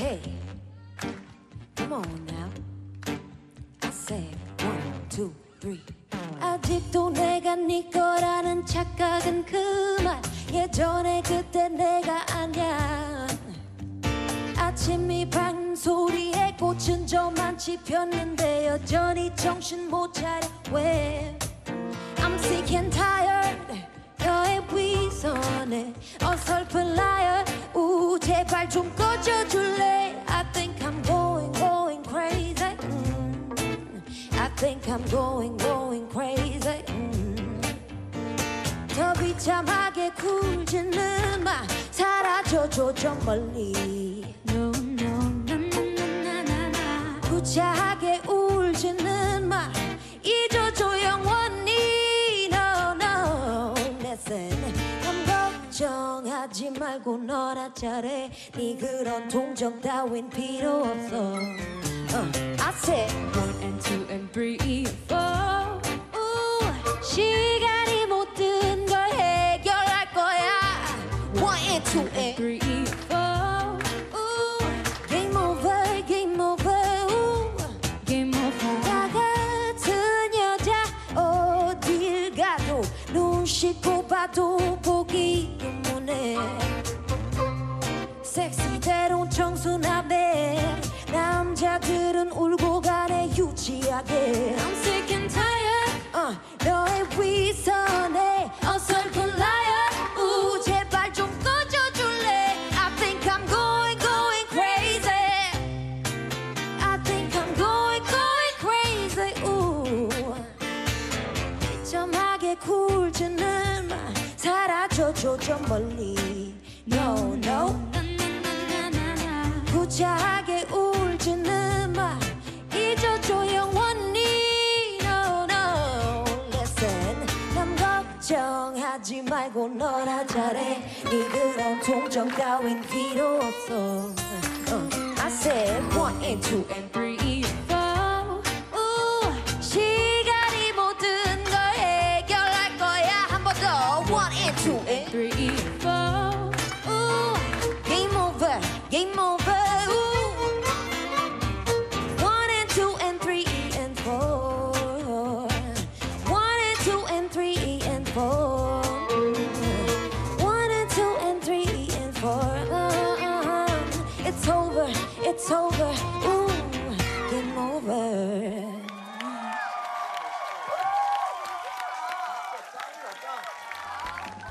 Hey, come on now. Said one, two, three. 아직도 내가 네 거라는 착각은 그만. 예전에 그때 내가 아냐. 아침이 밝는 소리에 꽃은 저만치 폈는데 여전히 정신 못 차려 왜 I'm sick and tired 너의 위선에 어설픈 liar 우 제발 좀 꺼져줄 think I'm going going crazy 음. 더 비참하게 굴지는 마 사라져줘 좀 멀리 No, no, na, na, na, na, na. 구차하게 울지는 마 잊어줘 영원히 No no listen 남 걱정하지 말고 너나 잘해 네 그런 동정 따윈 필요 없어 uh, I said two and three four. 우, 시간이 모든 걸 해결할 거야 One and two and 씻고 봐도 보기 눈문에 유치하게 I'm sick and tired. 어, 너의 위선에 어설픈 liar 우 제발 좀 꺼져줄래 I think I'm going going crazy I think I'm going going crazy 우 점하게 굴지는 마 사라져줘 좀 멀리 no 걱정하지 말고 너나 잘해 네 그런 통정 따윈 필요 없어 uh, I said one and two and three four 우 시간이 모든 걸 해결할 거야 한 번 더 one and two and three four 아.